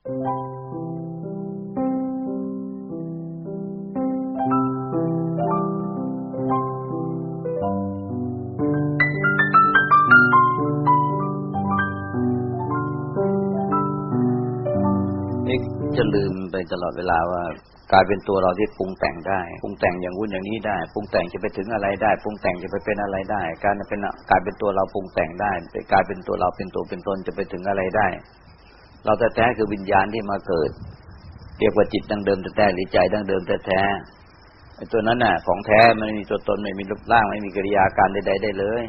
จะลืมไปตลอดเวลาว่ากลายเป็นตัวเราที่ปรุงแต่งได้ปรุงแต่งอย่างวุ้นอย่างนี้ได้ปรุงแต่งจะไปถึงอะไรได้ปรุงแต่งจะไปเป็นอะไรได้ การเป็นกลายเป็นตัวเราปรุงแต่งได้กลายเป็นตัวเราเป็นตัวเป็นตนจะไปถึงอะไรได้ เราแท้ๆคือวิญญาณที่มาเกิด เรียกว่าจิตดังเดิมแท้ๆหรือใจดังเดิมแท้ๆไอ้ตัวนั้นน่ะ ของแท้มันมีตัวตนไม่มีรูปร่างไม่มีกิริยาการใดๆได้เลย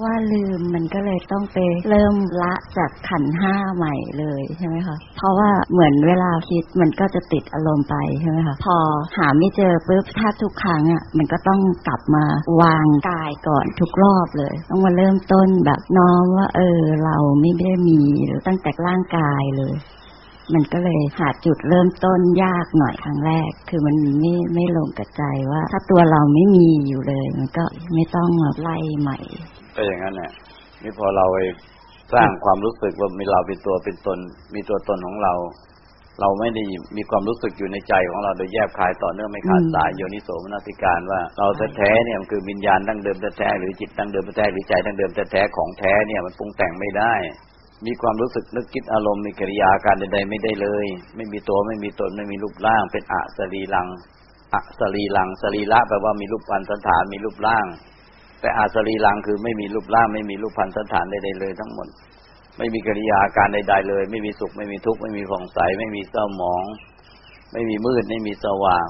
ว่าลืมมันก็เลยต้องไปเริ่มละจากขันห้าใหม่เลยใช่ไหมคะเพราะว่าเหมือนเวลาคิดมันก็จะติดอารมณ์ไปใช่ไหมคะพอหาไม่เจอปุ๊บถ้าทุกครั้งอะมันก็ต้องกลับมาวางกายก่อนทุกรอบเลย ต้องมาเริ่มต้นแบบน้อมว่า เออ เราไม่ได้มีตั้งแต่ร่างกายเลย มันก็เลยหาจุดเริ่มต้นยากหน่อยครั้งแรก คือมันไม่ไม่ลงกับใจว่า ถ้าตัวเราไม่มีอยู่เลย มันก็ไม่ต้องมาไล่ใหม่ ก็อย่างนั้นแหละนี่พอเราไปสร้างความรู้สึกว่ามีเราเป็นตัวเป็นตน มีตัวตนของเรา เราไม่ได้มีความรู้สึกอยู่ในใจของเราโดยแยบคายต่อเนื่องไม่ขาดสายโยนิโสมนสิการว่าเราแท้ๆเนี่ยมันคือวิญญาณดั้งเดิมแท้ๆหรือจิตดั้งเดิมแท้ๆหรือใจดั้งเดิมแท้ๆของแท้เนี่ยมันปรุงแต่งไม่ได้ มีความรู้สึกนึกคิดอารมณ์มีกิริยาการใดๆไม่ได้เลย ไม่มีตัวไม่มีตนไม่มีรูปร่าง เป็นอะสรีลังอะสรีลังสรีละแปลว่ามีรูปพันสันฐานมีรูปร่าง แต่อาสรีลังคือไม่มีรูปร่าง ไม่มีรูปพันธสันฐานใดๆเลยทั้งหมด ไม่มีกิริยาการใดๆเลย ไม่มีสุขไม่มีทุกข์ไม่มีผ่องใสไม่มีเศร้าหมอง ไม่มีมืดไม่มีสว่าง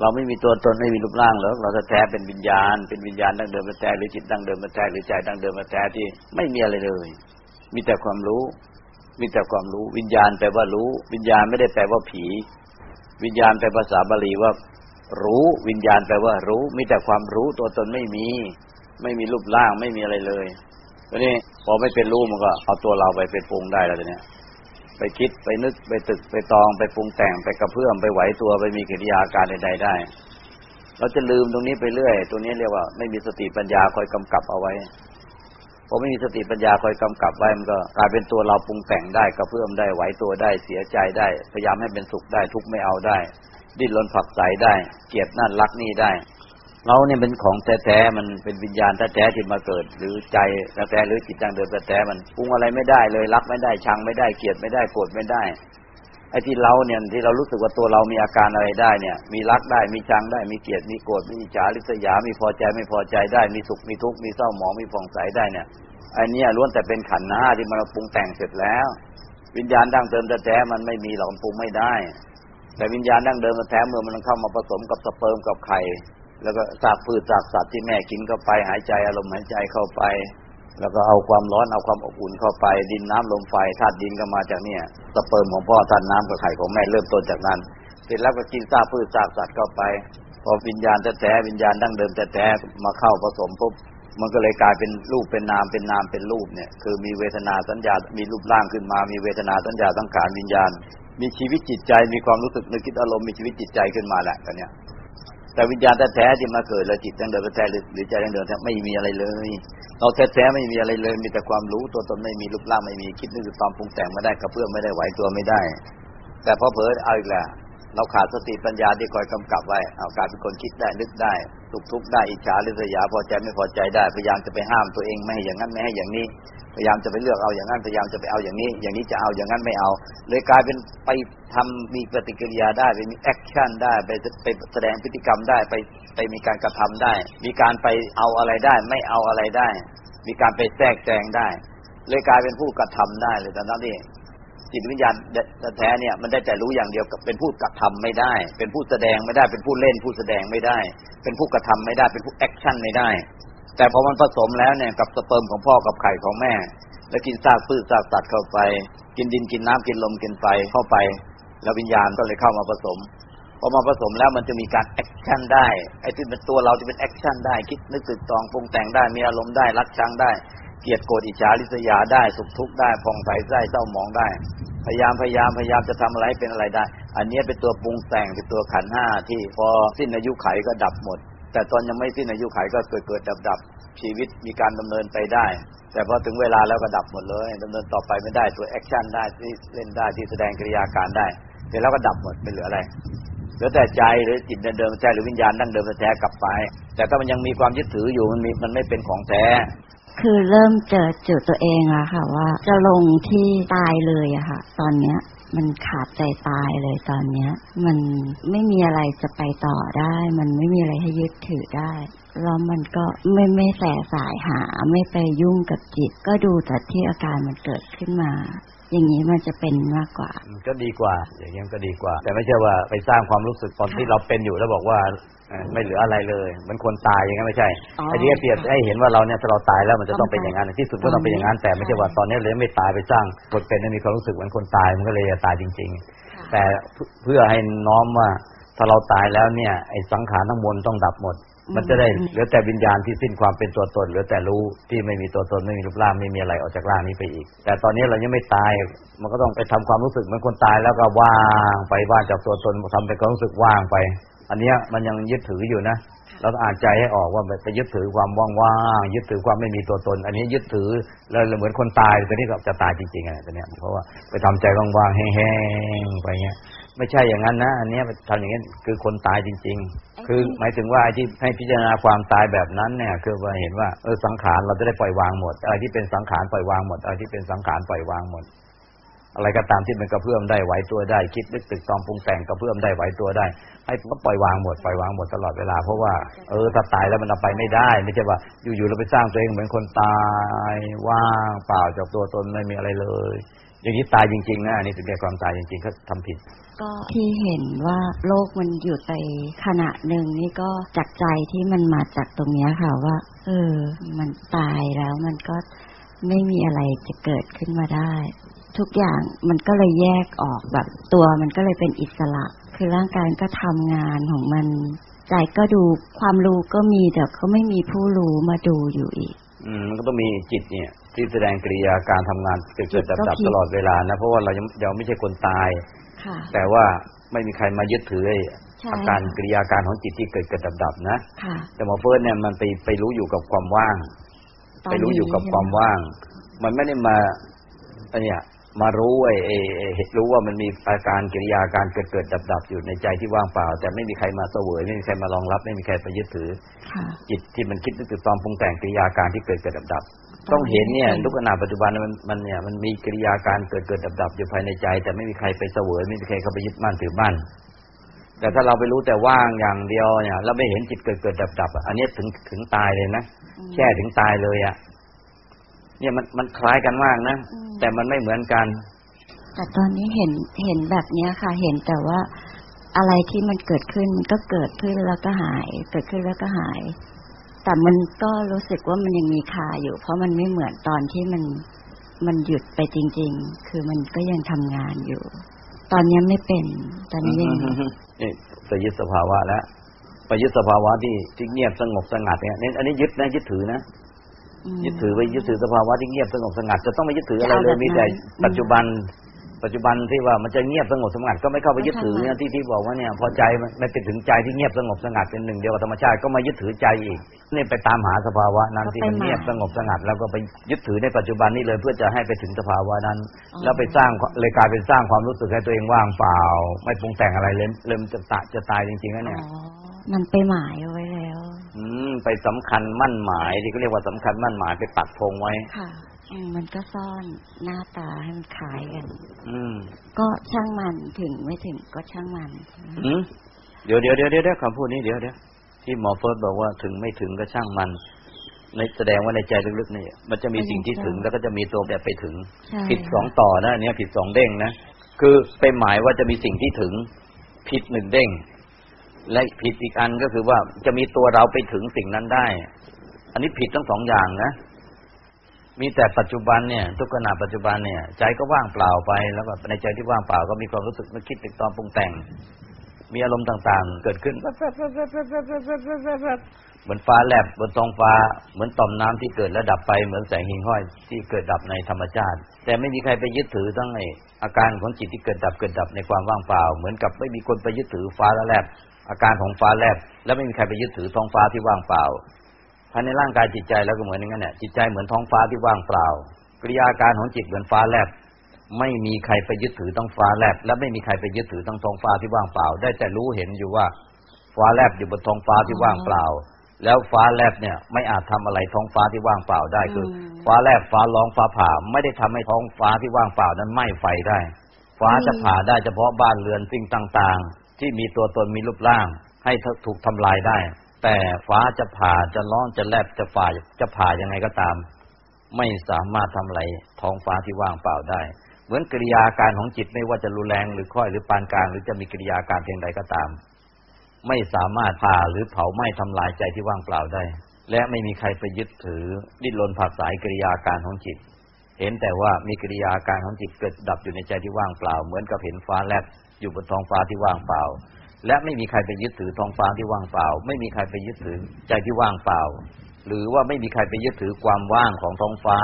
เราไม่มีตัวตนไม่มีรูปร่างหรอกเราจะแท้เป็นวิญญาณ เป็นวิญญาณดั้งเดิมมาแท้หรือจิตดั้งเดิมมาแท้หรือใจดั้งเดิมมาแท้ที่ไม่มีอะไรเลย มีแต่ความรู้ มีแต่ความรู้ วิญญาณแปลว่ารู้ วิญญาณไม่ได้แปลว่าผี วิญญาณแปลภาษาบาลีว่า รู้ วิญญาณแปลว่ารู้ มีแต่ความรู้ตัวตนไม่มี ไม่มีรูปร่างไม่มีอะไรเลยทีนี้พอไม่เป็นรูปมันก็เอาตัวเราไปเป็นปรุงได้แล้วทีนี้ไปคิดไปนึกไปตึกไปตองไปปรุงแต่งไปกระเพื่อมไปไหวตัวไปมีกิริยาการใดๆได้ เราจะลืมตรงนี้ไปเรื่อย ตัวนี้เรียกว่า ไม่มีสติปัญญาคอยกำกับเอาไว้ อไม่มีสติปัญญาคอยกำกับไว้มันก็กลายเป็นตัวเราปรุงแต่งได้กระเพื่อมได้ไหวตัวได้เสียใจได้ พยายามให้เป็นสุขได้ทุกไม่เอาได้ ดิ้นรนผักใสได้ เกลียดนั่นรักนี่ได้ เราเนี่ยเป็นของแท้ๆมันเป็นวิญญาณแท้ๆที่มาเกิด หรือใจแท้ๆหรือจิตจังเดิมแท้ๆมันปรุงอะไรไม่ได้เลยรักไม่ได้ชังไม่ได้เกลียดไม่ได้โกรธไม่ได้ ไอ้ที่เราเนี่ยที่เรารู้สึกว่าตัวเรามีอาการอะไรได้เนี่ย มีรักได้มีชังได้ มีเกลียดมีโกรธมีฉาริษยา มีพอใจไม่พอใจได้ มีสุขมีทุกข์มีเศร้าหมองมีผ่องใสได้เนี่ยไอ้นี่ล้วนแต่เป็นขันธ์หน้าที่มันปรุงแต่งเสร็จแล้ว วิญญาณดั้งเดิมแท้ๆมันไม่มีหรอกปรุงไม่ได้ แต่วิญญาณดั้งเดิมแท้เมื่อมันเข้ามาผสมกับสเปิร์มกับไข่แล้วก็ซากพืชซากสัตว์ที่แม่กินเข้าไปหายใจอารมณ์หายใจเข้าไป แล้วก็เอาความร้อนเอาความอบอุ่นเข้าไป ดินน้ำลมไฟธาตุดินก็มาจากเนี่ยสเปิร์มของพ่อธาตุน้ำกับไข่ของแม่เริ่มต้นจากนั้น เสร็จแล้วก็กินซากพืชซากสัตว์เข้าไป พอวิญญาณแท้ๆวิญญาณดั้งเดิมแท้มาเข้าผสมปุ๊บมันก็เลยกลายเป็นรูปเป็นนามเป็นนามเป็นรูปเนี่ย คือมีเวทนาสัญญา มีรูปร่างขึ้นมา มีเวทนาสัญญาสังขารวิญญาณ มีชีวิตจิตใจ มีความรู้สึกนึกคิดอารมณ์มีชีวิตจิตใจขึ้นมาแหละกันเนี่ย แต่วิญญาณแท้ๆที่มาเกิดแล้วจิตดังเดิมแท้หรือใจดังเดิมแท้ไม่มีอะไรเลย เราแท้ๆไม่มีอะไรเลย มีแต่ความรู้ตัวตนไม่มีรูปร่างไม่มีคิดนึกตามปรุงแต่งไม่ได้กระเพื่อมไม่ได้ไหวตัวไม่ได้ แต่พอเผลอเอาอีกแล้ว เราขาดสติปัญญาที่คอยกำกับไว้เอาการเป็นคนคิดได้นึกได้ทุกทุกได้อิจฉาริษยาพอใจไม่พอใจได้พยายามจะไปห้ามตัวเองไม่ให้อย่างนั้นไม่ให้อย่างนี้ พยายามจะไปเลือกเอาอย่างนั้นพยายามจะไปเอาอย่างนี้ อย่างนี้จะเอาอย่างนั้นไม่เอา เลยกลายเป็นไปทำมีปฏิกิริยาได้ไปมี action ได้ไปไปแสดงพฤติกรรมได้ไปไปมีการกระทำได้ มีการไปเอาอะไรได้ ไม่เอาอะไรได้ มีการไปแทรกแซงได้ เลยกลายเป็นผู้กระทำได้เลยตอนนั้นนี่ จิตวิญญาณแท้เนี่ยมันได้แต่รู้อย่างเดียวกับเป็นผู้กระทำไม่ได้ เป็นผู้แสดงไม่ได้เป็นผู้เล่น ผู้แสดงไม่ได้ เป็นผู้กระทำไม่ได้ เป็นผู้ action ไม่ได้ แต่พอมันผสมแล้วเนี่ยกับสเปิร์มของพ่อกับไข่ของแม่ แล้วกินซากพืชซากสัตว์เข้าไป กินดินกินน้ำกินลมกินไฟเข้าไป แล้ววิญญาณก็เลยเข้ามาผสมพอมาผสมแล้วมันจะมีการ action ได้ไอ้ที่เป็นตัวเราจะเป็น action ได้คิดนึกตรึกตรองปรุงแต่งได้มีอารมณ์ได้รักชังได้ เกลียดโกรธอิจฉาริษยาได้ สุขทุกข์ได้ผ่องใสได้เศร้าหมองได้ พยายามพยายามพยายามจะทำอะไรเป็นอะไรได้ อันนี้เป็นตัวปรุงแต่งเป็นตัวขันธ์ห้าที่พอสิ้นอายุขัยก็ดับหมด แต่ตอนยังไม่สิ้นอายุขัยก็เกิดเกิดดับดับชีวิตมีการดำเนินไปได้ แต่พอถึงเวลาแล้วก็ดับหมดเลยดำเนินต่อไปไม่ได้ตัว action ได้ที่เล่นได้ที่แสดงกิริยาอาการได้เสร็จแล้วก็ดับหมดไม่เหลืออะไรเหลือแต่ใจหรือจิตเดิมใจหรือวิญญาณดั้งเดิมแท้กลับไป แต่ถ้ามันยังมีความยึดถืออยู่มันมีมันไม่เป็นของแท้ คือเริ่มเจอจุดตัวเองอะค่ะ ว่าจะลงที่ตายเลยอะค่ะ ตอนเนี้ย มันขาดใจตายเลยตอนเนี้ย มันไม่มีอะไรจะไปต่อได้ มันไม่มีอะไรให้ยึดถือได้ แล้วมันก็ไม่ไม่แสสายหา ไม่ไปยุ่งกับจิต ก็ดูแต่ที่อาการมันเกิดขึ้นมา อย่างนี้มันจะเป็นมากกว่า ก็ดีกว่า อย่างนี้ก็ดีกว่า แต่ไม่ใช่ว่าไปสร้างความรู้สึกตอนที่เราเป็นอยู่แล้วบอกว่าเอ่อไม่เหลืออะไรเลยเหมันคนตายอย่างนั้นไม่ใช่อ๋อไอ้ที่เปรียบให้เห็นว่าเราเนี่ยถ้าเราตายแล้วมันจะต้องเป็นอย่างนั้นที่สุดก็ต้องเป็นอย่างนั้นแต่ไม่ใช่ว่าตอนนี้เลยไม่ตายไปสร้างคนเป็นให้มีความรู้สึกเหมือนคนตายมันก็เลยจะตายจริง ๆ แต่เพื่อให้น้อมว่าถ้าเราตายแล้วเนี่ยไอ้สังขารทั้งมวลต้องดับหมด มันจะได้เหลือแต่วิญญาณที่สิ้นความเป็นตัวตนเหลือแต่รู้ที่ไม่มีตัวตนไม่มีรูปร่างไม่มีอะไรออกจากร่างนี้ไปอีก แต่ตอนนี้เรายังไม่ตาย มันก็ต้องไปทำความรู้สึกเหมือนคนตายแล้วก็ว่างไปว่างจากตัวตนทำเป็นความรู้สึกว่างไป อันเนี้ยมันยังยึดถืออยู่นะเราต้องอ่านใจให้ออกว่าไปยึดถือความว่างๆยึดถือความไม่มีตัวตน อันนี้ยึดถือแล้วเหมือนคนตายตัวนี้ก็จะตายจริงๆอะตัวเนี้ยเพราะว่าไปทำใจว่างๆแห้งๆไปเงี้ย ไม่ใช่อย่างนั้นนะ อันเนี้ยทำอย่างนี้คือคนตายจริง ๆ คือหมายถึงว่าที่ให้พิจารณาความตายแบบนั้นเนี่ย คือว่าเห็นว่าเออสังขารเราจะได้ปล่อยวางหมดอะไรที่เป็นสังขารปล่อยวางหมดอะไรที่เป็นสังขารปล่อยวางหมด อะไรก็ตามที่มันกระเพื่อมได้ไหวตัวได้ คิดนึกตึกตองปรุงแต่งกระเพื่อมได้ไหวตัวได้ ให้ก็ปล่อยวางหมดปล่อยวางหมดตลอดเวลาเพราะว่าเออถ้าตายแล้วมันเอาไปไม่ได้ ไม่ใช่ว่า อยู่ๆเราไปสร้างตัวเองเหมือนคนตายว่างเปล่าจากตัวตนไม่มีอะไรเลย อย่างนี้ตายจริงๆนะอันนี้ถึงแก่ความตายจริงๆเขาทำผิด ก็ที่เห็นว่าโลกมันหยุดไปขณะหนึ่งนี่ก็จากใจที่มันมาจากตรงเนี้ยค่ะว่า เออ มันตายแล้วมันก็ไม่มีอะไรจะเกิดขึ้นมาได้ ทุกอย่างมันก็เลยแยกออกแบบ ตัวมันก็เลยเป็นอิสระ คือร่างกายก็ทำงานของมันใจก็ดูความรู้ก็มีแต่ก็ไม่มีผู้รู้มาดูอยู่อีก อืมมันก็ต้องมีจิตเนี่ย ที่แสดงกริยาการทำงานเกิดเกิดดับก็ดับคิดตลอดเวลานะเพราะว่าเรายังยังไม่ใช่คนตายค่ะแต่ว่าไม่มีใครมายึดถือไอ้ใช่อาการกริยาการของจิตที่เกิดเกิดดับดับนะค่ะแต่หมอเฟิร์สเนี่ยมันไปไปรู้อยู่กับความว่างตอนไปรู้อยู่กับนี้ความว่าง มันไม่ได้มาไอ้เนี่ยมารู้ไอ้ไอ้ไอ้รู้ว่ามันมีอาการกิริยาการเกิดเกิดดับดับอยู่ในใจที่ว่างเปล่า แต่ไม่มีใครมาเสวยไม่มีใครมารองรับ ไม่มีใครไปยึดถือค่ะจิตที่มันคิดนึกตึกตองปรุงแต่งกิริยาการที่เกิดเกิดดับดับ ต้องเห็นเนี่ยทุกขณะปัจจุบันมันมันเนี่ยมันมีกิริยาการเกิดเกิดดับดับอยู่ภายในใจ แต่ไม่มีใครไปเสวยไม่มีใครเข้าไปยึดมั่นถือมั่นแต่ถ้าเราไปรู้แต่ว่างอย่างเดียวเนี่ยแล้วไม่เห็นจิตเกิดเกิดดับดับอะอันนี้ถึงถึงตายเลยนะอืมแช่ถึงตายเลยอะเนี่ยมันมันคล้ายกันมากนะอืมแต่มันไม่เหมือนกัน แต่ตอนนี้เห็นเห็นแบบเนี้ยค่ะ เห็นแต่ว่าอะไรที่มันเกิดขึ้นมันก็เกิดขึ้นแล้วก็หาย เกิดขึ้นแล้วก็หาย แต่มันก็รู้สึกว่ามันยังมีคาอยู่ เพราะมันไม่เหมือนตอนที่มันมันหยุดไปจริง ๆ คือมันก็ยังทำงานอยู่ ตอนนี้ไม่เป็น ตอนนี้ยังนี่ไปยึดสภาวะแล้วไปยึดสภาวะที่ที่เงียบสงบสงัดเนี่ยนี่อันนี้ยึดนะยึดถือนะมยึดถือไปยึดถือสภาวะที่เงียบสงบสงัดจะต้องไม่ยึดถืออะไรจะเอาเลแบยบมีแต่นั้นปัจจุบัน ปัจจุบันที่ว่ามันจะเงียบสงบสงัดก็ไม่เข้าไปยึดถือไม่นะทำที่ที่บอกว่าเนี่ยพอใจมันไม่เป็นถึงใจที่เงียบสงบสงัดเป็นหนึ่งเดียวกับธรรมชาติก็มายึดถือใจอีกนี่ไปตามหาสภาวะนั้นที่มันเงียบสงบสงัด แล้วก็ไปยึดถือในปัจจุบันนี้เลยเพื่อจะให้ไปถึงสภาวะนั้น แล้วไปสร้างเลยกลายเป็นสร้างความรู้สึกให้ตัวเองว่างเปล่า ไม่ปรุงแต่งอะไรเลยเลยมันจะตะจะตายจริงๆนะเนี่ยอ๋อมันไปหมายเอาไว้แล้ว อืมไปสำคัญมั่นหมายที่เขาเรียกว่าสำคัญมั่นหมายไปปักธงไว้ค่ะอื มมันก็ซ่อนหน้าตาให้มันคล้ายกัน อืม ก็ช่างมันถึงไม่ถึงก็ช่างมัน อืมเดี๋ยวเดี๋ยวเดี๋ยวเดี๋ยวคำพูดนี้เดี๋ยวเดี๋ยวที่หมอเฟิร์สบอกว่าถึงไม่ถึงก็ช่างมัน ในแสดงว่าในใจลึกๆนี่มันจะมีสิ่งที่ถึงแล้วก็จะมีตัวแบบไปถึงใช่ผิดสองต่อนะอันเนี้ยผิดสองเด้งนะคือไปหมายว่าจะมีสิ่งที่ถึง ผิดหนึ่งเด้ง และผิดอีกอันก็คือว่าจะมีตัวเราไปถึงสิ่งนั้นได้ อันนี้ผิดทั้งสองอย่างนะ มีแต่ปัจจุบันเนี่ย ทุกขณะปัจจุบันเนี่ย ใจก็ว่างเปล่าไป แล้วก็ในใจที่ว่างเปล่าก็มีความรู้สึกนึกคิดติดตอมปรุงแต่ง มีอารมณ์ต่างๆ เกิดขึ้นเหมือนฟ้าแลบบนท้องฟ้า เหมือนต่อมน้ำที่เกิดและดับไป เหมือนแสงหิ่งห้อยที่เกิดดับในธรรมชาติ แต่ไม่มีใครไปยึดถือทั้งไออาการของจิตที่เกิดดับเกิดดับในความว่างเปล่า เหมือนกับไม่มีคนไปยึดถือฟ้าและแลบอาการของฟ้าแลบและไม่มีใครไปยึดถือท้องฟ้าที่ว่างเปล่า ภายในร่างกายจิตใจแล้วก็เหมือนอย่างนั้นเนี่ยจิตใจเหมือนท้องฟ้าที่ว่างเปล่ากิริยาการของจิตเหมือนฟ้าแลบไม่มีใครไปยึดถือต้องฟ้าแลบและไม่มีใครไปยึดถือต้องท้องฟ้าที่ว่างเปล่า ได้แต่รู้เห็นอยู่ว่าฟ้าแลบอยู่บนท้องฟ้าที่ว่างเปล่า แล้วฟ้าแลบเนี่ยไม่อาจทำอะไรท้องฟ้าที่ว่างเปล่าได้คือ ฟ้าแลบฟ้าร้องฟ้าผ่าไม่ได้ทำให้ท้องฟ้าที่ว่างเปล่านั้นไหม้ไฟได้ ฟ้าจะผ่าได้เฉพาะบ้านเรือนสิ่งต่างๆ ที่มีตัวตนมีรูปร่าง ให้ถูกทำลายได้ แต่ฟ้าจะผ่าจะร้อนจะแลบจะฝ่าจะผ่ายังไงก็ตาม ไม่สามารถทำอะไรท้องฟ้าที่ว่างเปล่าได้ เหมือนกิริยาการของจิตไม่ว่าจะรุนแรงหรือค่อยหรือปานกลาง หรือจะมีกิริยาการเพียงใดก็ตาม ไม่สามารถผ่าหรือเผาไหม้ทำลายใจที่ว่างเปล่าได้ และไม่มีใครไปยึดถือดิ้นรนผักสายกิริยาการของจิต เห็นแต่ว่ามีกิริยาการของจิตเกิดดับอยู่ในใจที่ว่างเปล่า เหมือนกับเห็นฟ้าแลบอยู่บนท้องฟ้าที่ว่างเปล่า และไม่มีใครไปยึดถือท้องฟ้าที่ว่างเปล่า ไม่มีใครไปยึดถือใจที่ว่างเปล่า หรือว่าไม่มีใครไปยึดถือความว่างของท้องฟ้า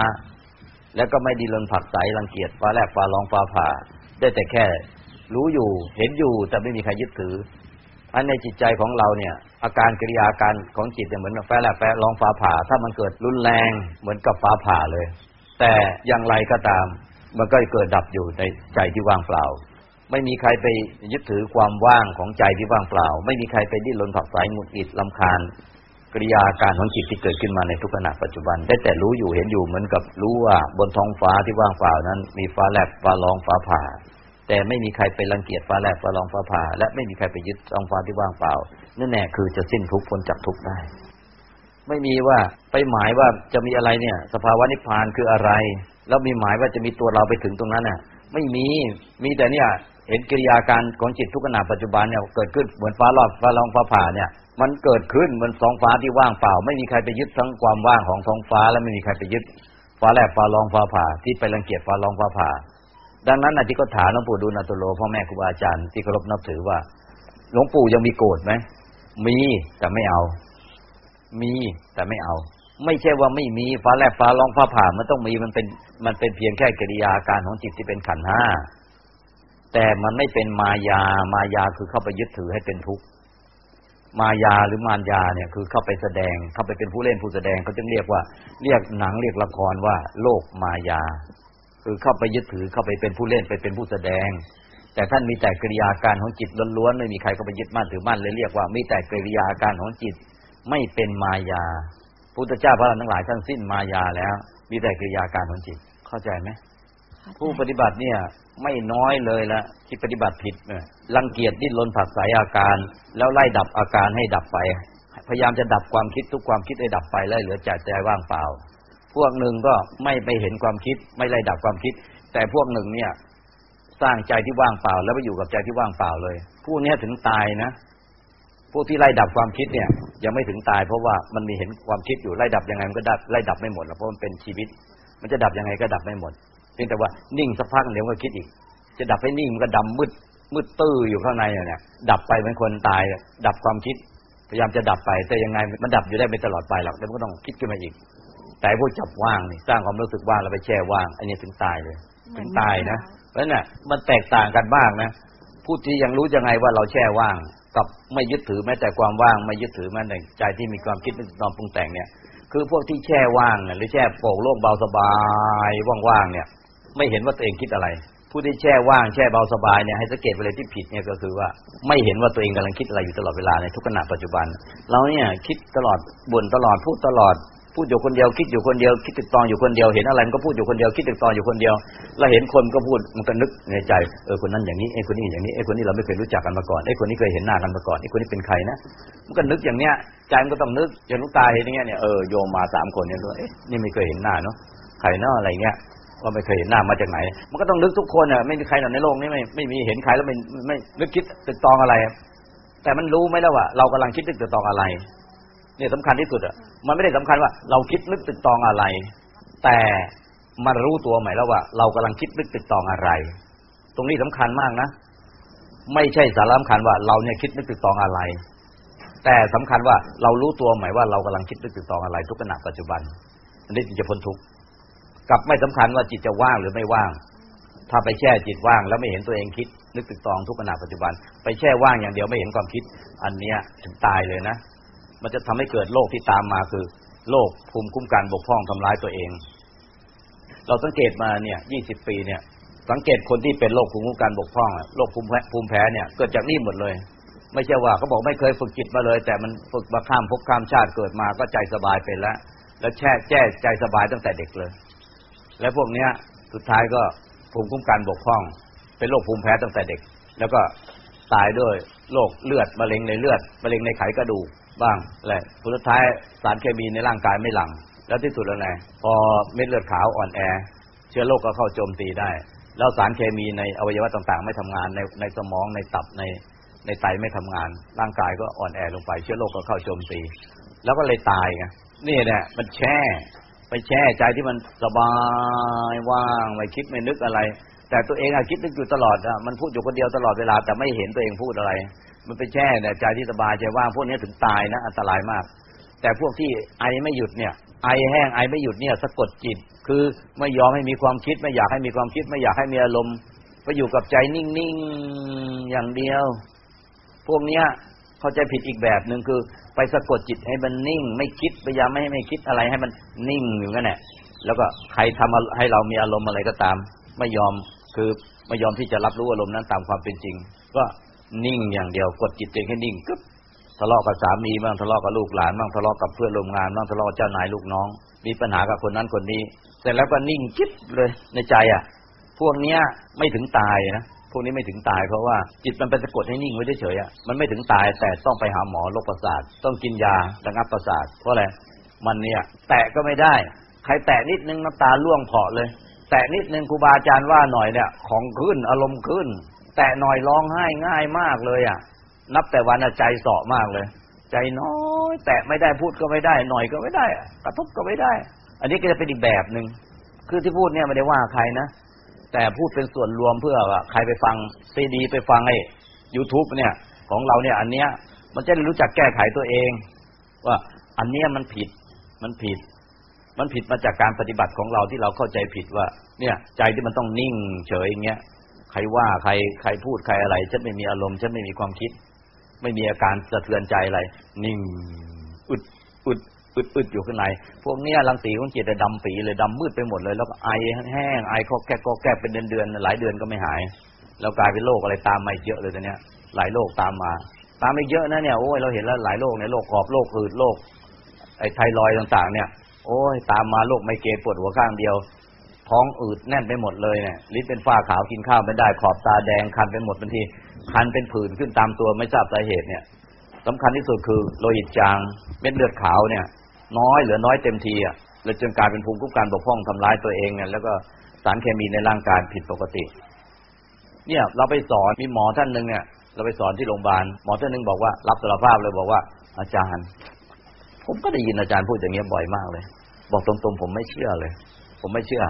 แล้วก็ไม่ดีลนผักใสรังเกียจฟ้าแลบฟ้าร้องฟ้าผ่า ได้แต่แค่ รู้อยู่เห็นอยู่แต่ไม่มีใครยึดถืออันในจิตใจของเราเนี่ย อาการกิริยาการของจิตเนี่ยเหมือนฟ้แลบฟ้ร้องฟ้าผ่า ถ้ามันเกิดรุนแรงเหมือนกับฟ้าผ่าเลย แต่อย่างไรก็ตาม มันก็เกิดดับอยู่ในใจที่ว่างเปล่า ไม่มีใครไปยึดถือความว่างของใจที่ว่างเปล่า ไม่มีใครไปดิ้นรนผักใสหงุดหงิดลำคาญกิริยาการของจิตที่เกิดขึ้นมาในทุกขณะปัจจุบัน ได้แต่รู้อยู่เห็นอยู่เหมือนกับรู้ว่าบนท้องฟ้าที่ว่างเปล่านั้น มีฟ้าแลบฟ้าร้องฟ้าผ่า แต่ไม่มีใครไปรังเกียจฟ้าแลบฟ้าร้องฟ้าผ่า และไม่มีใครไปยึดท้องฟ้าที่ว่างเปล่านั่นแน่คือจะสิ้นทุกข์พ้นจากทุกข์ได้ ไม่มีว่าไปหมายว่าจะมีอะไรเนี่ย สภาวะนิพพานคืออะไร แล้วมีหมายว่าจะมีตัวเราไปถึงตรงนั้นน่ะ ไม่มีมีแต่เนี่ย เห็นกิริยาการของจิตทุกขณะปัจจุบันเนี่ยเกิดขึ้นเหมือนฟ้าลอดฟ้าร้องฟ้าผ่าเนี่ย มันเกิดขึ้นเหมือนท้องฟ้าที่ว่างเปล่า ไม่มีใครไปยึดทั้งความว่างของท้องฟ้า และไม่มีใครไปยึดฟ้าแลบฟ้าร้องฟ้าผ่า ที่ไปรังเกียจฟ้าร้องฟ้าผ่า ดังนั้นอธิก็ถามหลวงปู่ดูลนาตุโลพ่อแม่ครูบาอาจารย์ที่เคารพนับถือว่าหลวงปู่ยังมีโกรธไหมมีแต่ไม่เอา มีแต่ไม่เอา ไม่ใช่ว่าไม่มีฟ้าแลบฟ้าร้องฟ้าผ่า มันต้องมีมันเป็นมันเป็นเพียงแค่กิริยาการของจิตที่เป็นขันห้า แต่มันไม่เป็นมายา มายาคือเข้าไปยึดถือให้เป็นทุกข์ มายาหรือมารยาเนี่ยคือเข้าไปแสดง เข้าไปเป็นผู้เล่นผู้แสดงเขาจึงเรียกว่า เรียกหนังเรียกละครว่า โลกมายา คือเข้าไปยึดถือเข้าไปเป็นผู้เล่นไปเป็นผู้แสดง แต่ท่านมีแต่กิริยาการของจิตล้วนๆไม่มีใครเข้าไปยึดมั่นถือมั่นเลยเรียกว่ามีแต่กิริยาการของจิตไม่เป็นมายา พุทธเจ้าพระอรหันต์ทั้งหลายท่านสิ้นมายาแล้ว มีแต่กิริยาการของจิต เข้าใจไหม ผู้ปฏิบัติเนี่ย ไม่น้อยเลยละที่ปฏิบัติผิดเนี่ยรังเกียจดิ้นรนผักใสอาการ แล้วไล่ดับอาการให้ดับไป พยายามจะดับความคิดทุกความคิดให้ดับไปแล้วเหลือใจใจว่างเปล่า พวกหนึ่งก็ไม่ไปเห็นความคิด ไม่ไล่ดับความคิด แต่พวกหนึ่งเนี่ย สร้างใจที่ว่างเปล่า แล้วไปอยู่กับใจที่ว่างเปล่าเลยผู้นี้ถึงตายนะผู้ที่ไล่ดับความคิดเนี่ย ยังไม่ถึงตายเพราะว่ามันมีเห็นความคิดอยู่ไล่ดับยังไงมันก็ดับไล่ดับไม่หมดหรอกเพราะมันเป็นชีวิต มันจะดับยังไงก็ดับไม่หมด เพียงแต่ว่านิ่งสักพักเดี๋ยวก็คิดอีก จะดับให้นิ่งมันก็ดำมืดมืดตื้ออยู่ข้างในเนี่ยดับไปเป็นคนตาย ดับความคิด พยายามจะดับไป แต่ยังไงมันดับอยู่ได้ไม่ตลอดไปหรอกแล้วมันก็ต้องคิดขึ้นมาอีก แต่พวกจับว่างนี่สร้างความรู้สึกว่างแล้วไปแช่ว่าง อันนี้ถึงตายเลยถึงตายนะเพราะนั่นน่ะมันแตกต่างกันบ้างนะผู้ที่ยังรู้ยังไงว่าเราแช่ว่าง กับไม่ยึดถือแม้แต่ความว่างไม่ยึดถือแม้แต่ใจที่มีความคิดนึกนอนปรุงแต่งเนี่ย คือพวกที่แช่ว่างหรือแช่โปร่งโล่งเบาสบายว่างๆเนี่ย ไม่เห็นว่าตัวเองคิดอะไร ผู้ที่แช่ว่างแช่เบาสบายเนี่ยให้สังเกตไปเลยที่ผิดเนี่ยก็คือว่าไม่เห็นว่าตัวเองกำลังคิดอะไรอยู่ตลอดเวลาในทุกขณะปัจจุบัน เราเนี่ยคิดตลอดบ่นตลอดพูดตลอดพูดอยู่คนเดียวคิดอยู่คนเดียวคิดติดตองอยู่คนเดียวเห็นอะไรมันก็พูดอยู่คนเดียวคิดติดตองอยู่คนเดียวเราเห็นคนก็พูดมันก็นึกในใจเออคนนั้นอย่างนี้ไอ้คนนี้อย่างนี้ไอ้คนนี้เราไม่เคยรู้จักกันมาก่อนไอ้คนนี้เคยเห็นหน้ากันมาก่อนไอ้คนนี้เป็นใครนะมันก็นึกอย่างเนี้ยใจมันก็ต้องนึกอย่างลูกตาเห็นอย่างเงี้ยเนี่ยเออโยมมาสามคนเนี่ยเอ๊ะนี่ไม่เคยเห็นหน้าเนาะใครเนาะอะไรเงี้ย ว่าไม่เคยเห็นหน้ามาจากไหน มันก็ต้องนึกทุกคนอะไม่มีใครในโลกนี้ไม่ไม่มีเห็นใครแล้วไม่ไม่นึกคิดติดตองอะไร แต่มันรู้ไหมแล้วว่า เรากำลังคิดนึกติดตองอะไร เนี่ยสำคัญที่สุดอะมันไม่ได้สำคัญว่า เราคิดนึกติดตองอะไร แต่มันรู้ตัวไหมแล้วว่า เรากำลังคิดนึกติดตองอะไร ตรงนี้สำคัญมากนะไม่ใช่สาระสำคัญว่าเราเนี่ยคิดนึกติดตองอะไร แต่สำคัญว่าเรารู้ตัวไหมว่าเรากำลังคิดนึกติดตองอะไร ทุกขณะปัจจุบันอันนี้จึงจะพ้นทุกข์ กับไม่สำคัญว่าจิตจะว่างหรือไม่ว่าง ถ้าไปแช่จิตว่างแล้วไม่เห็นตัวเองคิด นึกติดตองทุกขณะปัจจุบัน ไปแช่ว่างอย่างเดียวไม่เห็นความคิด อันเนี้ยถึงตายเลยนะ มันจะทำให้เกิดโรคที่ตามมาคือโรคภูมิคุ้มกันบกพร่องทำร้ายตัวเอง เราสังเกตมาเนี่ยยี่สิบปีเนี่ย สังเกตคนที่เป็นโรคภูมิคุ้มกันบกพร่องโรคภูมิแพ้ภูมิแพ้เนี่ยเกิดจากนี่หมดเลย ไม่ใช่ว่าเขาบอกไม่เคยฝึกจิตมาเลย แต่มันฝึกมาข้ามภพข้ามชาติเกิดมาก็ใจสบายเป็นแล้วแล้วแช่แจ้ใจสบายตั้งแต่เด็กเลย และพวกเนี้ยสุดท้ายก็ภูมิคุ้มกันบกพร่อง เป็นโรคภูมิแพ้ตั้งแต่เด็ก แล้วก็ตายด้วยโรคเลือดมะเร็งในเลือดมะเร็งในไขกระดูกบ้างแหละสุดท้ายสารเคมีในร่างกายไม่หลั่งแล้วที่สุดแล้วไงพอเม็ดเลือดขาวอ่อนแอ เชื้อโรคก็เข้าโจมตีได้ แล้วสารเคมีในอวัยวะต่างๆ ไม่ทำงานในในสมองในตับในในไตไม่ทำงาน ร่างกายก็อ่อนแอลงไป เชื้อโรคก็เข้าโจมตี แล้วก็เลยตายไงนี่เนี่ยมันแช่ ไปแช่ใจที่มันสบายว่างไม่คิดไม่นึกอะไร แต่ตัวเองอะคิดนึกอยู่ตลอดอะมันพูดอยู่คนเดียวตลอดเวลา แต่ไม่เห็นตัวเองพูดอะไร มันไปแช่เนี่ใจที่สบายใจว่างพวกนี้ถึงตายนะอันตรายมาก แต่พวกที่ไอไม่หยุดเนี่ย ไอแห้งไอไม่หยุดเนี่ยสะกดจิต คือไม่ยอมให้มีความคิดไม่อยากให้มีความคิดไม่อยากให้มีอารมณ์ไปอยู่กับใจนิ่งๆอย่างเดียว พวกเนี้ย เข้าใจผิดอีกแบบหนึ่งคือ ไปสะกดจิตให้มันนิ่ง ไม่คิดพยายามไม่ให้ไม่คิดอะไรให้มันนิ่งอยู่นั่นแหละแล้วก็ใครทำให้เรามีอารมณ์อะไรก็ตาม ไม่ยอมคือไม่ยอมที่จะรับรู้อารมณ์นั้นตามความเป็นจริง ก็นิ่งอย่างเดียวกดจิตเองให้นิ่งกึ๊บทะเลาะกับสามีบ้างทะเลาะกับลูกหลานบ้างทะเลาะกับเพื่อนร่วมงานบ้างทะเลาะกับเจ้านายลูกน้อง มีปัญหากับคนนั้นคนนี้ เสร็จแล้วก็นิ่งจิ๊บเลยในใจอะ พวกเนี้ยไม่ถึงตายนะ พวกนี้ไม่ถึงตายเพราะว่าจิตมันเป็นสะกดให้นิ่งไว้เฉยๆอะมันไม่ถึงตายแต่ต้องไปหาหมอโรคประสาท ต้องกินยาระงับประสาท เพราะอะไรมันเนี่ยแตะก็ไม่ได้ ใครแตะนิดนึงน้ำตาล่วงเพาะเลย แตะนิดนึงครูบาอาจารย์ว่าหน่อยเนี่ย ของขึ้นอารมณ์ขึ้น แตะหน่อยร้องไห้ง่ายมากเลยอะ นับแต่วันใจเสาะมากเลย ใจน้อยแตะไม่ได้พูดก็ไม่ได้ หน่อยก็ไม่ได้ กระทบก็ไม่ได้ อันนี้ก็จะเป็นอีกแบบหนึ่งคือที่พูดเนี่ยไม่ได้ว่าใครนะ แต่พูดเป็นส่วนรวมเพื่อว่าใครไปฟังซีดี ไปฟังไอ้ยูทูบเนี่ยของเราเนี่ย อันเนี้ย มันจะได้รู้จักแก้ไขตัวเอง ว่าอันเนี้ยมันผิดมันผิด มันผิดมาจากการปฏิบัติของเราที่เราเข้าใจผิดว่า เนี่ย ใจที่มันต้องนิ่ง เฉยอย่างเงี้ยใครว่าใครใครพูดใครอะไรฉันไม่มีอารมณ์ฉันไม่มีความคิด ไม่มีอาการสะเทือนใจอะไร นิ่งอึดอึด อึดอึดอยู่ข้างใน พวกนี้รังสีของจิตดำปีเลยดำมืดไปหมดเลย แล้วก็ไอแห้งไอคอแก้ก็แก้เป็นเดือนเดือนหลายเดือนก็ไม่หาย แล้วกลายเป็นโรคอะไรตามมาเยอะเลยตอนนี้ยหลายโรคตามมา ตามมาเยอะนะเนี่ยโอ้ยเราเห็นแล้วหลายโรคเนี่ยโรคขอบโรคอืดโรคไอไทรอยต่างๆ เนี่ย โอ้ยตามมาโรคไมเกรนปวดหัวข้างเดียว ท้องอืดแน่นไปหมดเลยเนี่ยลิ้นเป็นฝ้าขาวกินข้าวไม่ได้ขอบตาแดงคันไปหมดบางทีคันเป็นผื่นขึ้นตามตัวไม่ทราบสาเหตุเนี่ย สำคัญที่สุดคือโลหิตจางเม็ดเลือดขาวเนี่ย น้อยเหลือน้อยเต็มทีอะเลยจนกลายเป็นภูมิคุ้มกันบกพร่องทำร้ายตัวเองเนี่ยแล้วก็สารเคมีในร่างกายผิดปกติ เนี่ยเราไปสอนมีหมอท่านหนึ่งเนี่ย เราไปสอนที่โรงพยาบาลหมอท่านหนึ่งบอกว่ารับสารภาพเลยบอกว่า อาจารย์ ผมก็ได้ยินอาจารย์พูดอย่างเงี้ยบ่อยมากเลย บอกตรงๆผมไม่เชื่อเลย ผมไม่เชื่อ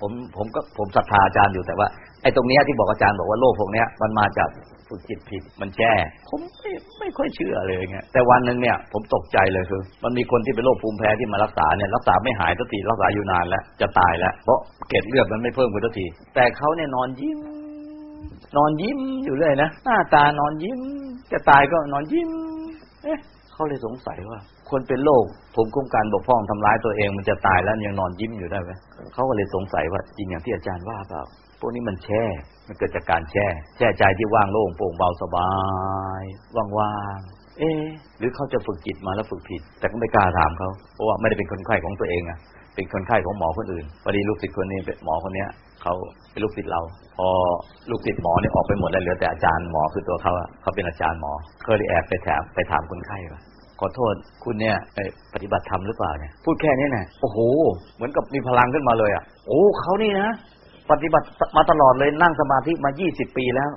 ผมผมก็ผมศรัทธาอาจารย์อยู่แต่ว่า ไอ้ตรงนี้ที่บอกอาจารย์บอกว่าโรคพวกนี้ยมันมาจากฝึกจิตผิดมันแช่ผมไม่ไม่ค่อยเชื่อเลยเงี้ยแต่วันหนึ่งเนี่ย ผมตกใจเลยคือ มันมีคนที่เป็นโรคภูมิแพ้ที่มารักษาเนี่ยรักษาไม่หายสักทีรักษาอยู่นานแล้วจะตายแล้ว เพราะเกล็ดเลือดมันไม่เพิ่มขึ้นสักที แต่เขาเนี่ยนอนยิ้มนอนยิ้มอยู่เลยนะหน้าตานอนยิ้ม จะตายก็นอนยิ้ม เอ๊ะเขาเลยสงสัยว่า คนเป็นโรคภูมิคุ้มกันบกพร่องทำร้ายตัวเองมันจะตายแล้วยังนอนยิ้มอยู่ได้ไหมเขาก็เลยสงสัยว่าจริงอย่างที่อาจารย์ว่าเปล่า พวกนี้มันแช่ มันเกิดจากการแช่ แช่ใจที่ว่างโล่งโปร่งเบาสบาย ว่างๆ เอ๊หรือเขาจะฝึกจิตมาแล้วฝึกผิด แต่ก็ไม่กล้าถามเขา เพราะว่าไม่ได้เป็นคนไข้ของตัวเองอะเป็นคนไข้ของหมอคนอื่นพอดีลูกศิษย์คนนี้เป็นหมอคนเนี้ยเขาเป็นลูกศิษย์เรา พอลูกศิษย์หมอเนี่ยออกไปหมดแล้วเหลือแต่อาจารย์หมอคือตัวเขาอะเขาเป็นอาจารย์หมอ เคยแอบไปถามไปถามคนไข้ว่าขอโทษคุณเนี่ยปฏิบัติธรรมหรือเปล่าเนี่ยพูดแค่นี้นะโอ้โห เหมือนกับมีพลังขึ้นมาเลยอะโอ้เขานี่นะ ปฏิบัติมาตลอดเลยนั่งสมาธิมายี่สิบปีแล้ว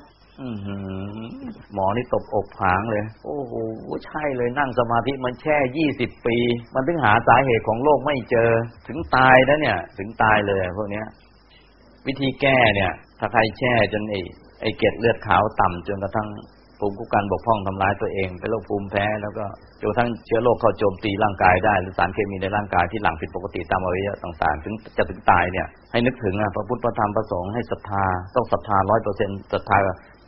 หมอนี่ตบอกผางเลย โอ้โหใช่เลยนั่งสมาธิมันแช่ยี่สิบปี มันถึงหาสาเหตุของโรคไม่เจอ ถึงตายแล้วเนี่ย ถึงตายเลยพวกเนี้ย วิธีแก้เนี่ย ถ้าใครแช่จนไอ้ไอ้เกล็ดเลือดขาวต่ำจนกระทั่ง ภูมิคุ้มกันบกพร่องทำร้ายตัวเอง เป็นโรคภูมิแพ้ แล้วก็จนทั้งเชื้อโรคเข้าโจมตีร่างกายได้ หรือสารเคมีในร่างกายที่หลั่งผิดปกติตามอวัยวะต่างๆ ถึงจะถึงตายเนี่ยให้นึกถึงพระพุทธพระธรรมพระสงฆ์ให้ศรัทธาต้องศรัทธาร้อยเปอร์เซ็นต์ศรัทธา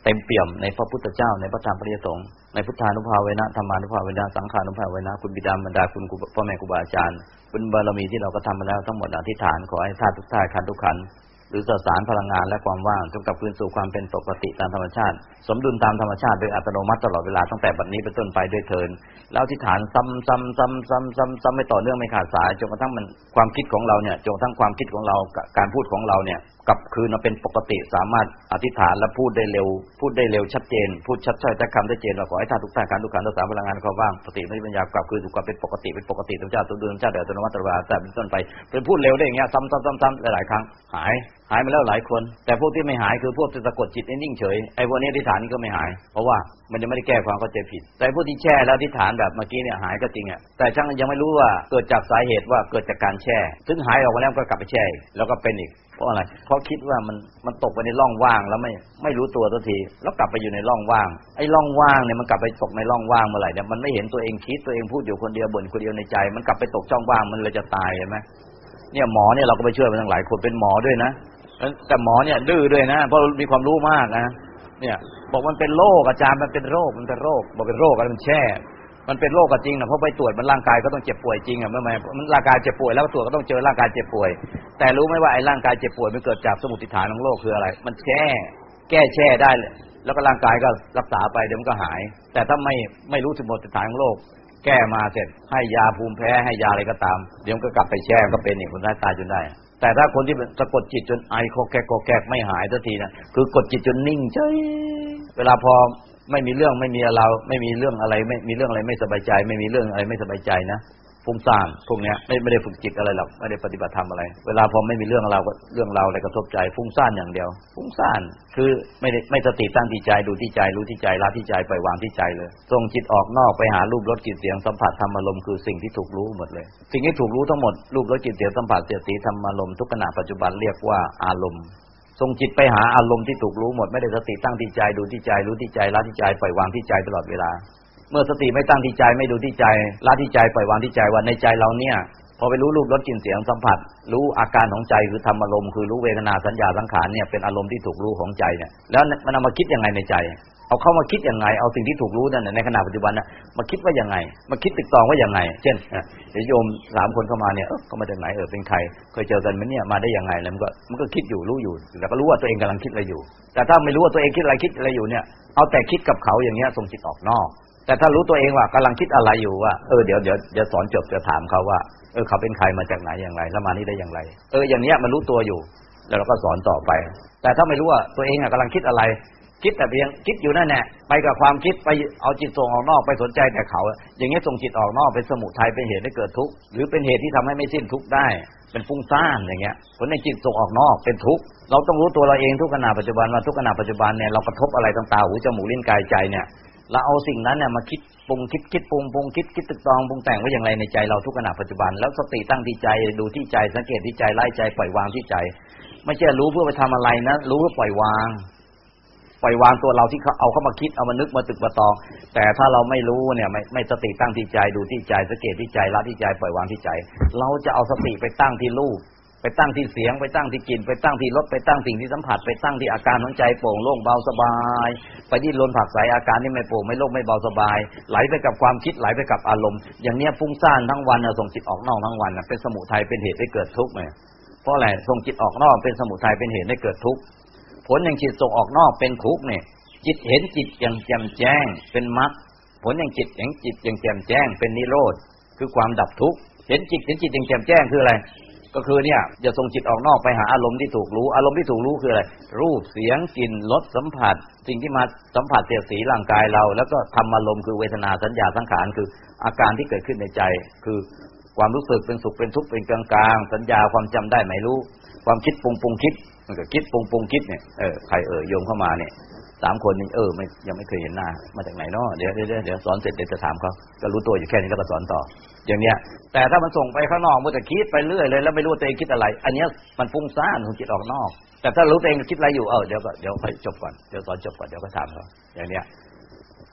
เต็มเปี่ยมในพระพุทธเจ้าในพระธรรมพระสงฆ์ในพุทธานุภาเวนะธรรมานุภาเวนะสังขานุภาเวนะคุณบิดามารดาคุณพ่อแม่ครูบาอาจารย์บุญบารมีที่เราก็ทำมาแล้วทั้งหมดอธิษฐานขอให้ธาตุทุกธาตุขันทุกขัน หรือสสารพลังงานและความว่างจงกลับคืนสู่ความเป็นปกติตามธรรมชาติ สมดุลตามธรรมชาติโดยอัตโนมัติตลอดเวลาตั้งแต่บัดนี้เป็นต้นไปด้วยเทินแล้วอธิษฐานซ้ำซ้ำซ้ำซ้ำซ้ำซ้ำไม่ต่อเนื่องไม่ขาดสายจนกระทั่งมันความคิดของเราเนี่ยจนกระทั่งความคิดของเราการพูดของเราเนี่ยกลับคืนมาเป็นปกติสามารถอธิษฐานและพูดได้เร็ว พูดได้เร็วชัดเจน พูดชัดชัดแต่คำได้เจนเราขอให้ท่านทุกท่านการทุกขันทุกสารพลังงานเขาว่างสติไม่ปัญญากลับคืนสู่ความเป็นปกติเป็นปกติธรรมชาติตัวเดิมชาติเดิมอัตโนมัติตลอดเวลาแต่เป็นต้นไปเป็นพูดเร็วได้อย่างเงี้ยซ้ำซ้ำซ้ำซ้ำหลายๆครั้งหาย หายมาแล้วหลายคน แต่พวกที่ไม่หายคือพวกที่สะกดจิตนิ่งเฉยไอ้พวกนี้อธิษฐานนี่ก็ไม่หาย เพราะว่ามันยังไม่ได้แก้ความเข้าใจผิด แต่พวกที่แช่แล้วอธิษฐานแบบเมื่อกี้เนี่ยหายก็จริงอะแต่ช่างยังไม่รู้ว่าเกิดจากสาเหตุว่าเกิดจากการแช่ซึ่งหายออกมาแล้วก็กลับไปแช่แล้วก็เป็นอีกเพราะอะไรเพราะคิดว่ามันมันตกไปในร่องว่างแล้วไม่ไม่รู้ตัวสักที แล้วกลับไปอยู่ในร่องว่างไอ้ร่องว่างเนี่ยมันกลับไปตกในร่องว่างเมื่อไหร่เนี่ยมันไม่เห็นตัวเองคิดตัวเองพูดอยู่คนเดียวบ่นคนเดียวในใจ มันกลับไปตกช่องว่างมันเลยจะตายเห็นไหมเนี่ยหมอเนี่ยเราก็ไปช่วยมาตั้งหลายคนเป็นหมอด้วยนะ แต่หมอเนี่ยดื้อด้วยนะเพราะมีความรู้มากนะเนี่ย บอกมันเป็นโรคอาจารย์มันเป็นโรคมันเป็นโรคบอกเป็นโรคอะไรมันแช่ มันเป็นโรคก็จริงนะเพราะไปตรวจมันร่างกายก็ต้องเจ็บป่วยจริงอะเมื่อไมันร่างกายเจ็บป่วยแล้วตรวจก็ต้องเจอร่างกายเจ็บป่วย แต่รู้ไหมว่าไอ้ร่างกายเจ็บป่วยมันเกิดจากสมุติฐานของโรคคืออะไร มันแช่ แก้แช่ได้เลยแล้วก็ร่างกายก็รักษาไปเดี๋ยวมันก็หาย แต่ถ้าไม่ไม่รู้สมุติฐานของโรคแก้มาเสร็จให้ยาภูมิแพ้ให้ยาอะไรก็ตาม เดี๋ยวมันก็กลับไปแช่ก็เป็นอีกคนตายจนได้ แต่ถ้าคนที่สะกดจิตจนไอคอแกกอแกกไม่หายสักทีนะคือกดจิตจนนิ่งเฉยเวลาพอไม่มีเรื่องไม่มีเราไม่มีเรื่องอะไร ไม่มีเรื่องอะไรไม่สบายใจ ไม่มีเรื่องอะไรไม่สบายใจนะ ฟุ้งซ่านพวกเนี้ยไม่ไม่ได้ฝึกจิตอะไรหรอกไม่ได้ปฏิบัติธรรมอะไร เวลาพอไม่มีเรื่องเราก็เรื่องเราอะไรกระทบใจฟุ้งซ่านอย่างเดียว ฟุ้งซ่านคือไม่ได้ไม่สติตั้งที่ใจดูที่ใจรู้ที่ใจละที่ใจปล่อยวางที่ใจเลยส่งจิตออกนอกไปหารูปรสกลิ่นเสียงสัมผัสธรรมอารมณ์คือสิ่งที่ถูกรู้หมดเลย สิ่งที่ถูกรู้ทั้งหมดรูปรสกลิ่นเสียงสัมผัสเสียสีธรรมอารมณ์ทุกขณะปัจจุบันเรียกว่าอารมณ์ส่งจิตไปหาอารมณ์ที่ถูกรู้หมดไม่ได้สติตั้งที่ใจดูที่ใจรู้ที่ใจละที่ใจปล่อยวางที่ใจตลอดเวลา เมื่อสติไม่ตั้งที่ใจไม่ดูที่ใจละที่ใจปล่อยวางที่ใจว่าในใจเราเนี่ย พอไปรู้รูปรสกลิ่นเสียงสัมผัส รู้อาการของใจคือธรรมอารมณ์คือรู้เวทนาสัญญาสังขารเนี่ยเป็นอารมณ์ที่ถูกรู้ของใจเนี่ยแล้วมันเอามาคิดยังไงในใจ เอาเข้ามาคิดยังไง เอาสิ่งที่ถูกรู้นั่นในขณะปัจจุบันน่ะมาคิดว่ายังไง มาคิดติดตองว่ายังไง เช่นเดี๋ยวโยมสามคนเข้ามาเนี่ยเออเขามาจากไหนเออเป็นใครเคยเจอกันไหมเนี่ยมาได้ยังไงแล้วมันก็มันก็คิดอยู่รู้อยู่แต่ก็รู้ว่าตัวเองกำลังคิดอะไรอยู่ แต่ถ้าไม่รู้ว่าตัวเองคิดอะไรคิดอะไรอยู่เนี่ยเอาแต่คิดกับเขาอย่างเงี้ยส่งจิตออกนอก แต่ถ้ารู้ตัวเองว่ากำลังคิดอะไรอยู่ว่าเออเดี๋ยวเดี๋ยวเดี๋ยวสอนจบจะถามเขาว่าเออเขาเป็นใครมาจากไหนอย่างไรแล้วมานี่ได้อย่างไร เอออย่างเนี้ยมันรู้ตัวอยู่ แล้วเราก็สอนต่อไป แต่ถ้าไม่รู้ว่าตัวเองอะกำลังคิดอะไร คิดแต่เพียงคิดอยู่นั่นแหละไปกับความคิดไปเอาจิตส่งออกนอกไปสนใจแต่เขา อย่างเงี้ยส่งจิตออกนอกเป็นสมุทัยเป็นเหตุให้เกิดทุกข์หรือเป็นเหตุที่ทำให้ไม่สิ้นทุกข์ได้ เป็นฟุ้งซ่านอย่างเงี้ยผลในจิตส่งออกนอกเป็นทุกข์เราต้องรู้ตัวเราเองทุกขณะปัจจุบันว่าทุกขณะปัจจุบันเนี่ยเรากระทบอะไรต่างๆหูจมูกลิ้นกายใจเนี่ย เราเอาสิ่งนั้นเนี่ยมาคิดปรุงคิดคิดปรุงปรุงคิดคิดตึกตองปรุงแต่งไว้อย่างไรในใจเราทุกขณะปัจจุบัน แล้วสติตั้งที่ใจดูที่ใจสังเกตที่ใจไล่ใจปล่อยวางที่ใจ ไม่ใช่รู้เพื่อไปทำอะไรนะ รู้เพื่อปล่อยวาง ปล่อยวางตัวเราที่เขาเอาเข้ามาคิดเอามานึกมาตึกมาตอง แต่ถ้าเราไม่รู้เนี่ยไม่ไม่สติตั้งที่ใจดูที่ใจสังเกตที่ใจละที่ใจปล่อยวางที่ใจ เราจะเอาสติไปตั้งที่รูป ไปตั้งที่เสียงไปตั้งที่กลิ่นไปตั้งที่รสไปตั้งสิ่งที่สัมผัส ไปตั้งที่อาการของใจโปร่งโล่งเบาสบาย ไปดิ้นรนผักใสอาการที่ไม่โปร่งไม่โล่งไม่เบาสบาย ไหลไปกับความคิดไหลไปกับอารมณ์ อย่างเนี้ยฟุ้งซ่านทั้งวันส่งจิตออกนอกทั้งวันเป็นสมุทัยเป็นเหตุให้เกิดทุกข์เลยเพราะอะไรส่งจิตออกนอกเป็นสมุทัยเป็นเหตุให้เกิดทุกข์ผลอย่างจิตส่งออกนอกเป็นทุกข์เนี่ย จิตเห็นจิตอย่างแจ่มแจ้ง เป็นมรรคผลอย่างจิตเห็นจิตอย่างแจ่มแจ้ง เป็นนิโรธคือความดับทุกข์เห็นจิตเห็นจิตอย่างแจ่มแจ้งคืออะไร ก็คือเนี่ยจะส่งจิตออกนอกไปหาอารมณ์ที่ถูกรู้ อารมณ์ที่ถูกรู้คืออะไร รูปเสียงกลิ่นรสสัมผัส สิ่งที่มาสัมผัสเสียสีร่างกายเรา แล้วก็ทำอารมณ์คือเวทนาสัญญาสังขารคืออาการที่เกิดขึ้นในใจ คือความรู้สึกเป็นสุขเป็นทุกข์เป็นกลางกลางสัญญาความจำได้ไม่รู้ ความคิดปรุงปรุงคิดมันก็คิดปรุงปรุงคิดเนี่ยเออใครเออโยมเข้ามาเนี่ย สามคนนี่เออไม่ยังไม่เคยเห็นหน้า มาจากไหนเนาะเดี๋ยวเดี๋ยวเดี๋ยวสอนเสร็จเดี๋ยวจะถามเขาก็รู้ตัวอยู่แค่นี้ก็สอนต่อ อย่างเนี้ย แต่ถ้ามันส่งไปข้างนอกมันจะคิดไปเรื่อยเลย แล้วไม่รู้ตัวเองคิดอะไร อันเนี้ยมันฟุ้งซ่านของจิตออกนอก แต่ถ้ารู้ตัวเองคิดอะไรอยู่เออเดี๋ยวก็เดี๋ยวค่อยจบก่อนเดี๋ยวสอนจบก่อนเดี๋ยวก็ถามเขาอย่างเนี้ย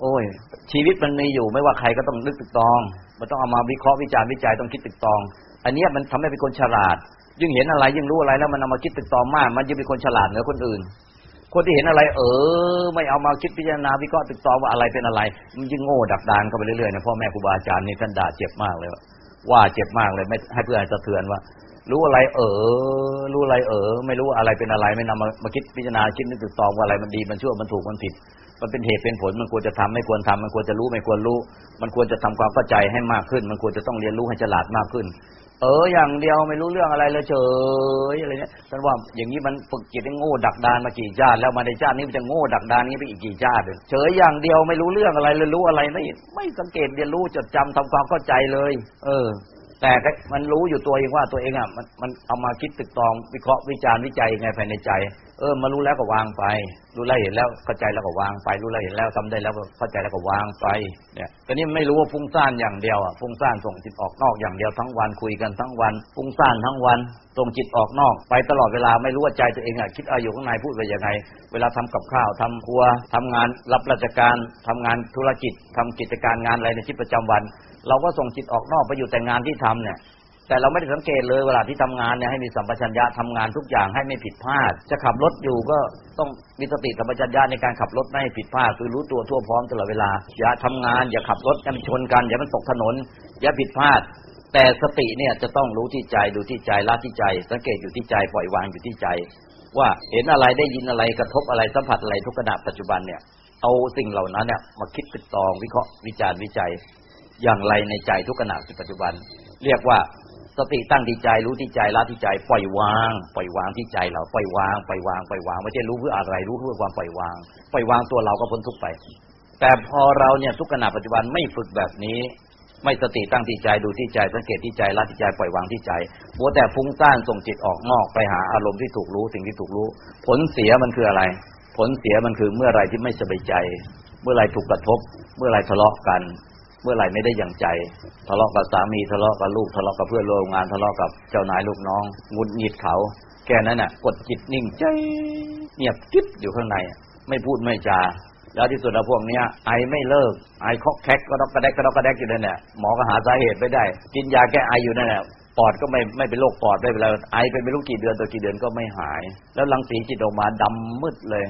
โอ้ย ชีวิตมันมีอยู่ไม่ว่าใครก็ต้องนึกตึกตอง มันต้องเอามาวิเคราะห์วิจารณ์วิจัยต้องคิดตึกตอง อันเนี้ยมันทำให้เป็นคนฉลาด ยิ่งเห็นอะไรยิ่งรู้อะไรแล้วมันเอามาคิดตึกตองมาก มันยิ่งเป็นคนฉลาดเหนือคนอื่น คนที่เห็นอะไร เออ ไม่เอามาคิดพิจารณาวิเคราะห์ตึกตองว่าอะไรเป็นอะไร มันยิ่งโง่ดักดานเข้าไปเรื่อยๆนะพ่อแม่ครูบาอาจารย์นี่ท่านด่าเจ็บมากเลยว่าเจ็บมากเลยไม่ให้เพื่อนสะเทือนว่า รู้อะไร เออ รู้อะไรเออ ไม่รู้อะไรเป็นอะไร ไม่นำมามาคิดพิจารณาคิดนึกตึกตองว่าอะไรมันดีมันชั่วมันถูกมันผิด มันเป็นเหตุเป็นผลมันควรจะทำไม่ควรทำมันควรจะรู้ไม่ควรรู้ มันควรจะทำความเข้าใจให้มากขึ้น มันควรจะต้องเรียนรู้ให้ฉลาดมากขึ้น อออย่างเดียวไม่รู้เรื่องอะไรเลยเฉยอะไรเนี่ยท่านว่าอย่างนี้มันฝึกจิตให้โง่ดักดานมากี่ชาติแล้วมาในชาตินี้มันจะโง่ดักดานนี้ไปอีกกี่ชาติเฉยอย่างเดียวไม่รู้เรื่องอะไรเลยรู้อะไรไม่ไม่สังเกตเรียนรู้จดจำทำความเข้าใจเลย เออ แต่มันรู้อยู่ตัวเองว่าตัวเองอะมันมันเอามาคิดตึกตองวิเคราะห์วิจารณ์วิจัยไงภายในใจ เออมารู้แล้วก็วางไป รู้แล้วเห็นแล้วเข้าใจแล้วก็วางไป รู้แล้วเห็นแล้วทำได้แล้วก็เข้าใจแล้วก็วางไปเนี่ยต่นี่ไม่รู้ว่าฟุ้งซ่านอย่างเดียวอะฟุ้งซ่านส่งจิตออกนอกอย่างเดียวทั้งวันคุยกันทั้งวันฟุ้งซ่านทั้งวันส่งจิตออกนอก ไปตลอดเวลาไม่รู้ว่าใจตัวเองอะคิดอะไรอยู่ข้างในพูดไปยังไง เวลาทำกับข้าวทำครัวทำงานรับราชการทำงานธุรกิจทำกิจการงานอะไรในชีวิตประจำวัน เราก็ส่งจิตออกนอกไปอยู่แต่งานที่ทำเนี่ย แต่เราไม่ได้สังเกตเลยเวลาที่ทำงานเนี่ยให้มีสัมปชัญญะทำงานทุกอย่างให้ไม่ผิดพลาด จะขับรถอยู่ก็ต้องมีสติสัมปชัญญะในการขับรถไม่ให้ผิดพลาดคือรู้ตัวทั่วพร้อมตลอดเวลา อย่าทำงาน อย่าขับรถกันชนกัน อย่ามันตกถนน อย่าผิดพลาด แต่สติเนี่ยจะต้องรู้ที่ใจดูที่ใจละที่ใจ สังเกตอยู่ที่ใจปล่อยวางอยู่ที่ใจ ว่าเห็นอะไรได้ยินอะไรกระทบอะไรสัมผัสอะไรทุกขณะปัจจุบันเนี่ยเอาสิ่งเหล่านั้นเนี่ยมาคิดติดตองวิเคราะห์วิจารณ์วิจัย อย่างไรในใจทุกขณะปัจจุบัน เรียกว่า สติตั้งที่ใจรู้ที่ใจละที่ใจ ปล่อยวาง ปล่อยวางที่ใจเราปล่อยวางปล่อยวางปล่อยวางไม่ใช่รู้เพื่ออะไรรู้เพื่อความปล่อยวาง ปล่อยวางตัวเราก็พ้นทุกไป แต่พอเราเนี่ยทุกขณะปัจจุบันไม่ฝึกแบบนี้ ไม่สติตั้งที่ใจดูที่ใจ สังเกตที่ใจละที่ใจปล่อยวางที่ใจมัวแต่ฟุ้งซ่านส่งจิตออกนอกไปหาอารมณ์ที่ถูกรู้สิ่งที่ถูกรู้ ผลเสียมันคืออะไร ผลเสียมันคือเมื่อไรที่ไม่สบายใจ เมื่อไรถูกกระทบ เมื่อไรทะเลาะกัน เมื่อไหร่ไม่ได้อย่างใจ ทะเลาะกับสามีทะเลาะกับลูกทะเลาะกับเพื่อนร่วมงานทะเลาะกับเจ้านายลูกน้องงุนหงิดเขา แค่นั้นน่ะ กดจิตนิ่งใจเงียบกิ๊บอยู่ข้างใน ไม่พูดไม่จาแล้วที่สุดแล้วพวกเนี้ยไอไม่เลิก ไอคอกแคกก็ดอกกระแดกก็ดอกกระแดกอยู่นั่นแหละหมอก็หาสาเหตุไม่ได้ กินยาแก้ไออยู่นั่นแหละปอดก็ไม่ไม่เป็นโรคปอดไม่เป็นไรไอไปไม่รู้กี่เดือนตัวกี่เดือนก็ไม่หาย แล้วรังสีจิตออกมาดำมืดเลย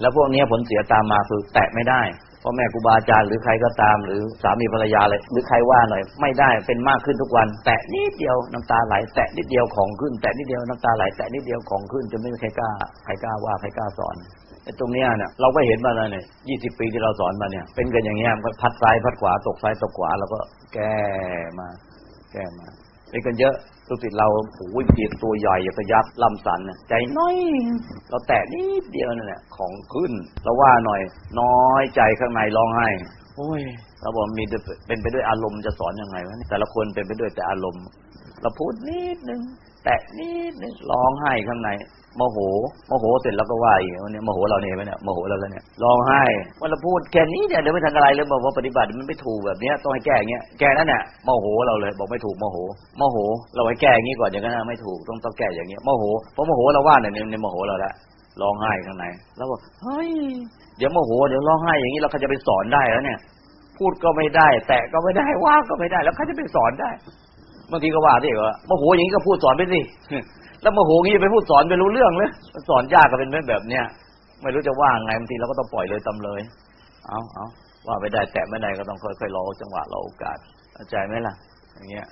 แล้วพวกเนี้ยผลเสียตามมาคือแตะไม่ได้ พ่อแม่ครูบาอาจารย์หรือใครก็ตาม หรือสามีภรรยาเลยหรือใครว่าหน่อย ไม่ได้เป็นมากขึ้นทุกวัน แตะนิดเดียวน้ำตาไหลแตะนิดเดียวของขึ้น แตะนิดเดียวน้ำตาไหลแตะนิดเดียวของขึ้นจนไม่มีใครกล้าใครกล้าว่าใครกล้าสอนไอ้ตรงเนี้ยเนี่ยเราก็เห็นมาแล้วเนี่ยยี่สิบปีที่เราสอนมาเนี่ย เป็นกันอย่างเงี้ยมันพัดซ้ายพัดขวาตกซ้ายตกขวาเราก็แก้มา แก้มา เป็นกันเยอะลูกศิษย์เราโอ้ยเปียกตัวใหญ่กระยักษ์ลำสันน่ะใจน้อย เราแตะนิดเดียวนั่นแหละของขึ้นเราว่าหน่อย น้อยใจข้างในร้องไห้โอ้ยเราบอกมีแต่เป็นไปด้วยอารมณ์จะสอนยังไงวะเนี่ยแต่ละคนเป็นไปด้วยแต่อารมณ์ เราพูดนิดนึง แตะนิดนึงร้องไห้ข้างใน โมโหโมโหเสร็จแล้วก็ว่าอีกวันนี้โมโหเราเนี่ยไหมเนี่ยโมโหเราแล้วเนี่ยร้องไห้ว่าเราพูดแค่นี้เนี่ยเดี๋ยวไม่ทันอะไรเลยบอกว่าปฏิบัติมันไม่ถูกแบบเนี้ยต้องให้แก้อย่างเงี้ยแก้นั่นเนี่ยโมโหเราเลยบอกไม่ถูกโมโหโมโห เราให้แก้อย่างงี้ก่อนอย่างนั้นไม่ถูกต้องต้องแก้อย่างเงี้ยโมโหเพราะโมโหเราว่าเนี่ยในโมโหเราแล้วร้องไห้ข้างในแล้วบอกเฮ้ยเดี๋ยวโมโหเดี๋ยวร้องไห้อย่างนี้เราเขาจะไปสอนได้แล้วเนี่ย พูดก็ไม่ได้ แตะก็ไม่ได้ว่าก็ไม่ได้ แล้วเขาจะไปสอนได้บางทีก็ว่าที่ว่าโมโหอย่างนี้ก็พูดสอนไปสิ แล้วโมโหงี้ไปพูดสอนไปรู้เรื่องเลยสอนยากก็เป็นแบบเนี้ยไม่รู้จะว่าไงบางทีเราก็ต้องปล่อยเลยตำเลย เอาเอาว่าไม่ได้แต่ไม่ได้ก็ต้องค่อยๆรอจังหวะรอโอกาสเข้าใจไหมล่ะ อย่างเงี้ย